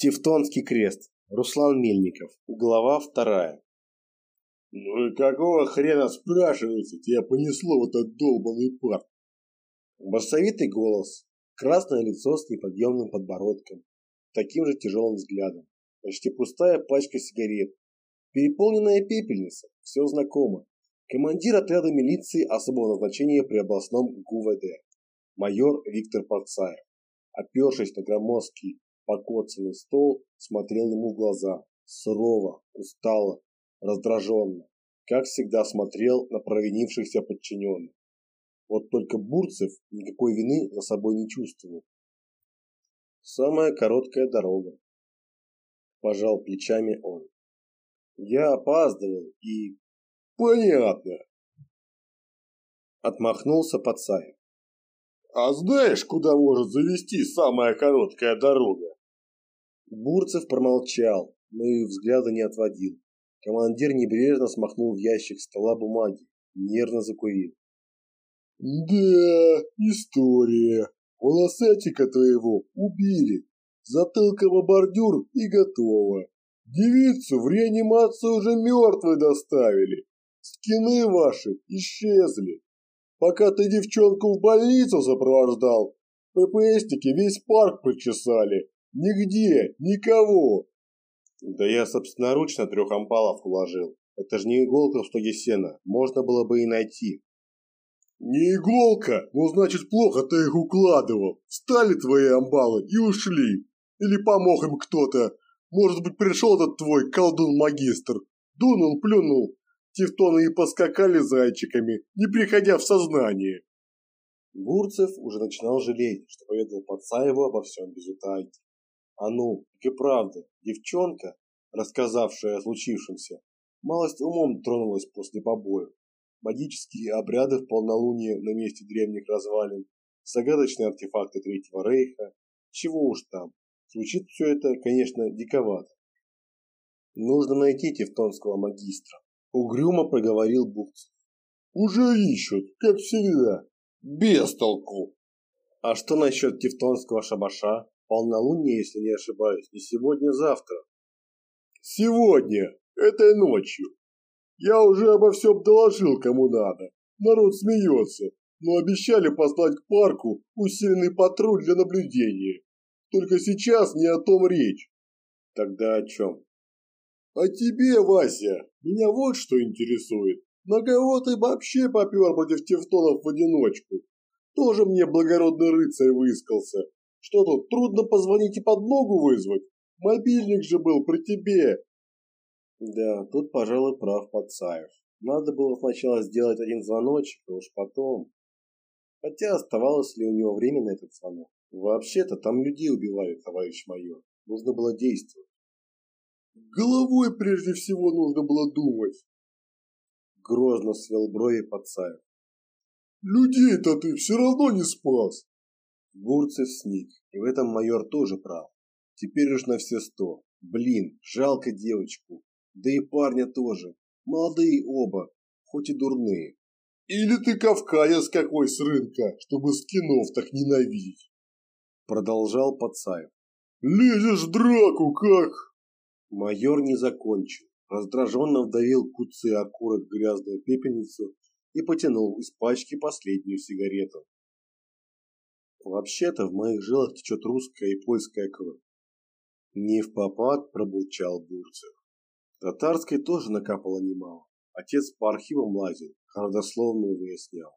Тевтонский крест. Руслан Мельников. Глава вторая. «Ну и какого хрена, спрашивается, тебя понесло в этот долбанный парк?» Басовитый голос, красное лицо с неподъемным подбородком, таким же тяжелым взглядом, почти пустая пачка сигарет, переполненная пепельница, все знакомо. Командир отряда милиции особого назначения при областном ГУВД, майор Виктор Пацаев, опершись на громоздкий покоцанный стол, смотрел ему в глаза, сурово, устало, раздраженно, как всегда смотрел на провинившихся подчиненных. Вот только Бурцев никакой вины за собой не чувствовал. Самая короткая дорога. Пожал плечами он. Я опаздывал и... Понятно. Отмахнулся Пацаев. А знаешь, куда может завести самая короткая дорога? Бурцев промолчал, но и взгляда не отводил. Командир небрежно смахнул в ящик стола бумаги, нервно закурил. «Да, история. Волосатика твоего убили. Затылком о бордюр и готово. Девицу в реанимацию уже мертвой доставили. Скины ваши исчезли. Пока ты девчонку в больницу сопровождал, ППСники весь парк прочесали, Нигде, никого. Да я собственноручно трех ампалов уложил. Это же не иголка в стоге сена. Можно было бы и найти. Не иголка, ну значит плохо ты их укладывал. Встали твои амбалы и ушли. Или помог им кто-то. Может быть пришел этот твой колдун-магистр. Дунул, плюнул. Тевтоны и поскакали зайчиками, не приходя в сознание. Гурцев уже начинал жалеть, что поведал Пацаеву обо всем без утайки. А ну, и правда, девчонка, рассказавшая о случившемся, малость умом тронулась после побоев. Магические обряды в полнолуние на месте древних развалин, загадочные артефакты Третьего Рейха, чего уж там. Звучит все это, конечно, диковато. Нужно найти тевтонского магистра. Угрюмо проговорил Бухцев. Уже ищут, как всегда. Без толку. А что насчет тевтонского шабаша? Полнолуние, если не ошибаюсь, не сегодня-завтра. Сегодня, этой ночью. Я уже обо всем доложил, кому надо. Народ смеется, но обещали послать к парку усиленный патруль для наблюдения. Только сейчас не о том речь. Тогда о чем? А тебе, Вася, меня вот что интересует. На кого ты вообще попер против тевтонов в одиночку? Тоже мне благородный рыцарь выискался. Что тут, трудно позвонить и подмогу вызвать? Мобильник же был при тебе. Да, тут, пожалуй, прав Пацаев. Надо было сначала сделать один звоночек, а уж потом. Хотя оставалось ли у него время на этот звонок? Вообще-то там людей убивали, товарищ майор. Нужно было действовать. Головой прежде всего нужно было думать. Грозно свел брови Пацаев. Людей-то ты все равно не спас. Бурцев сник, и в этом майор тоже прав. Теперь уж на все сто. Блин, жалко девочку. Да и парня тоже. Молодые оба, хоть и дурные. Или ты кавказец какой с рынка, чтобы скинов так ненавидеть? Продолжал Пацаев. Лезешь в драку, как? Майор не закончил. Раздраженно вдавил куцы окурок в грязную пепельницу и потянул из пачки последнюю сигарету. Вообще-то в моих жилах течет русская и польская кровь. Не в попад пробурчал Бурцев. Татарской тоже накапало немало. Отец по архивам лазил, родословную выяснял.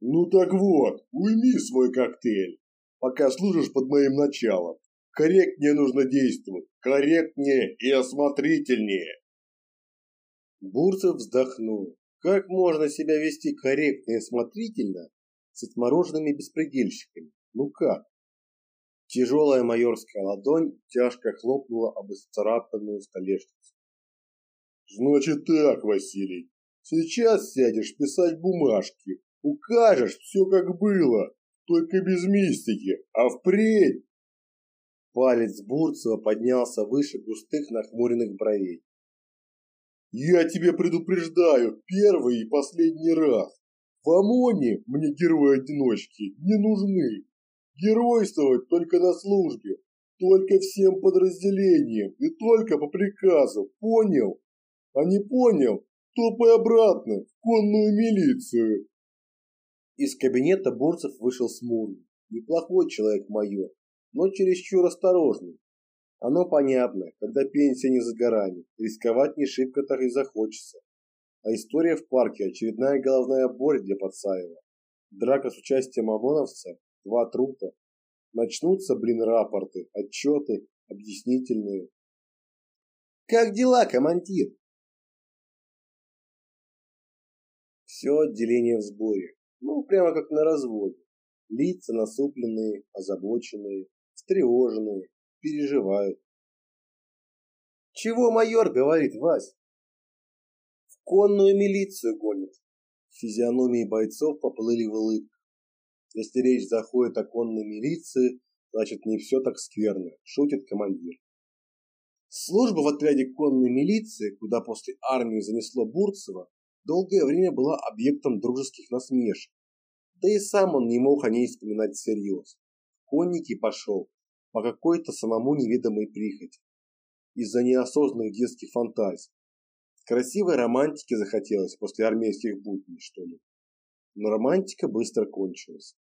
Ну так вот, уйми свой коктейль, пока служишь под моим началом. Корректнее нужно действовать, корректнее и осмотрительнее. Бурцев вздохнул. Как можно себя вести корректно и осмотрительно, с отмороженными беспредельщиками. Ну как? Тяжелая майорская ладонь тяжко хлопнула об исцарапанную столешницу. Значит так, Василий, сейчас сядешь писать бумажки, укажешь все как было, только без мистики, а впредь... Палец Бурцева поднялся выше густых нахмуренных бровей. Я тебе предупреждаю первый и последний раз. В ОМОНе мне герои-одиночки не нужны. Геройствовать только на службе. Только всем подразделениям и только по приказу, понял? А не понял, топай обратно в конную милицию. Из кабинета Бурцев вышел смурный. Неплохой человек-майор, но чересчур осторожный. Оно понятно, когда пенсия не за горами, рисковать не шибко так и захочется. А история в парке – очередная головная боль для Пацаева. Драка с участием ОМОНовца, два трупа. Начнутся, блин, рапорты, отчеты, объяснительные. «Как дела, командир?» Все отделение в сборе. Ну, прямо как на разводе. Лица насупленные, озабоченные, встревоженные, переживают. «Чего майор говорит, Вась?» «В конную милицию гонит». Физиономии бойцов поплыли в улыбку. Если речь заходит о конной милиции, значит не все так скверно, шутит командир. Служба в отряде конной милиции, куда после армии занесло Бурцева, долгое время была объектом дружеских насмешек. Да и сам он не мог о ней вспоминать всерьез. Конники пошел по какой-то самому неведомой прихоти. Из-за неосознанных детских фантазий. Красивой романтики захотелось после армейских будней, что ли. Но романтика быстро кончилась.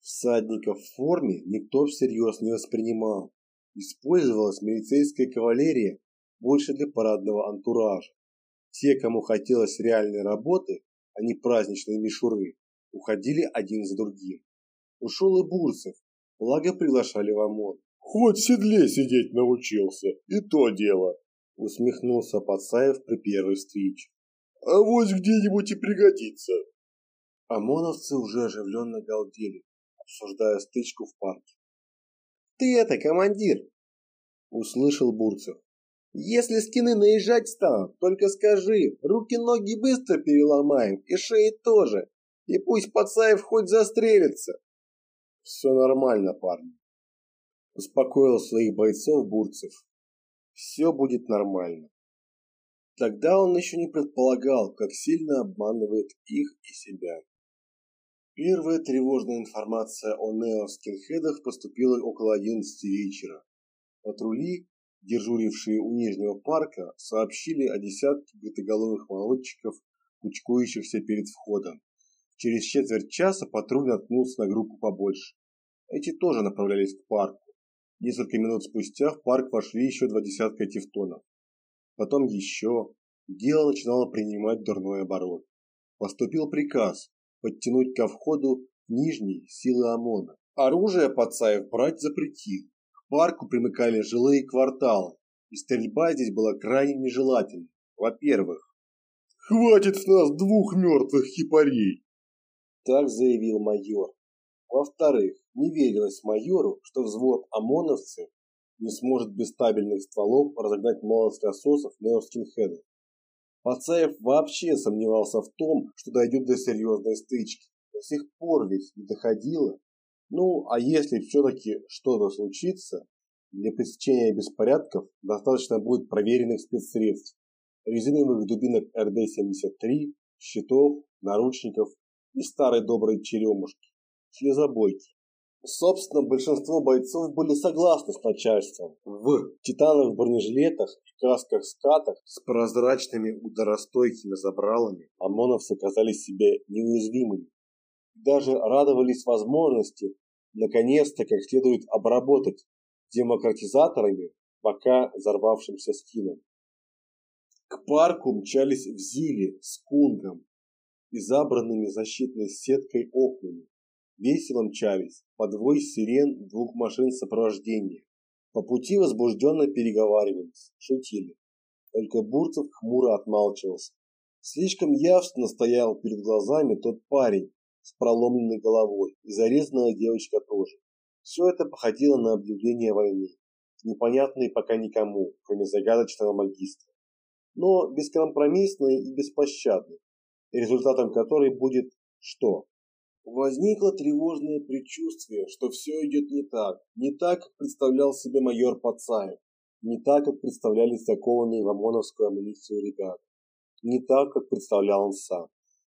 Всадников в форме никто всерьез не воспринимал. Использовалась милицейская кавалерия больше для парадного антуража. Те, кому хотелось реальной работы, а не праздничной мишуры, уходили один за другим. Ушел и Бурцев, благо приглашали в ОМОН. «Хоть в седле сидеть научился, и то дело», усмехнулся Пацаев при первой встрече. «А вот где-нибудь и пригодится». ОМОНовцы уже оживленно галдели, обсуждая стычку в парке. «Ты это, командир!» – услышал Бурцев. Если скины наезжать станут, только скажи, руки-ноги быстро переломаем, и шеи тоже. И пусть Пацаев хоть застрелится. Все нормально, парни. Успокоил своих бойцов Бурцев. Все будет нормально. Тогда он еще не предполагал, как сильно обманывает их и себя. Первая тревожная информация о нео-скинхедах поступила около 11 вечера. Патрули дежурившие у Нижнего парка, сообщили о десятке бритоголовых молодчиков, кучкующихся перед входом. Через четверть часа патруль наткнулся на группу побольше. Эти тоже направлялись к парку. Несколько минут спустя в парк вошли еще два десятка тевтонов. Потом еще. Дело начинало принимать дурной оборот. Поступил приказ подтянуть ко входу нижние силы ОМОНа. Оружие Пацаев брать запретил, парку примыкали жилые кварталы, и стрельба здесь была крайне нежелательной. Во-первых, «Хватит с нас двух мертвых хипарей!» Так заявил майор. Во-вторых, не верилось майору, что взвод ОМОНовцев не сможет без стабильных стволов разогнать молодцов неоскинхедов. Пацаев вообще сомневался в том, что дойдет до серьезной стычки. До сих пор ведь не доходило. Ну, а если все-таки что-то случится, для пресечения беспорядков достаточно будет проверенных спецсредств, резиновых дубинок РД-73, щитов, наручников и старой доброй черемушки, шлезобойки. Собственно, большинство бойцов были согласны с начальством. В титановых бронежилетах и касках-скатах с прозрачными ударостойкими забралами ОМОНовцы казались себе неуязвимыми даже радовались возможности наконец-то как следует обработать демократизаторами пока взорвавшимся скином. К парку мчались в зиле с кунгом и забранными защитной сеткой окнами. Весело мчались подвой сирен двух машин сопровождения. По пути возбужденно переговаривались, шутили. Только Бурцев хмуро отмалчивался. Слишком явственно стоял перед глазами тот парень, с проломленной головой, и зарезанная девочка тоже. Все это походило на объявление войны, непонятное пока никому, кроме загадочного магистра, но бескомпромиссной и беспощадной, результатом которой будет что? Возникло тревожное предчувствие, что все идет не так, не так, как представлял себе майор Пацаев, не так, как представляли закованные в ОМОНовскую милицию ребята, не так, как представлял он сам.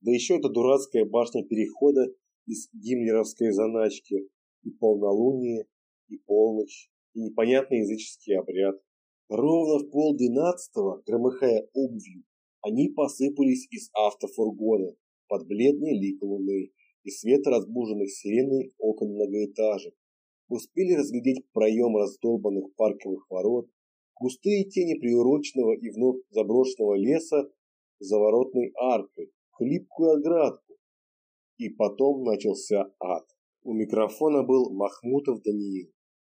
Да еще эта дурацкая башня перехода из гиммлеровской заначки, и полнолуние, и полночь, и непонятный языческий обряд. Ровно в полдвенадцатого, громыхая обувью, они посыпались из автофургона под бледный лик луны и свет разбуженных сиреной окон многоэтажек. Успели разглядеть проем раздолбанных парковых ворот, густые тени приуроченного и вновь заброшенного леса за воротной аркой, хлипкую оградку. И потом начался ад. У микрофона был Махмутов Даниил.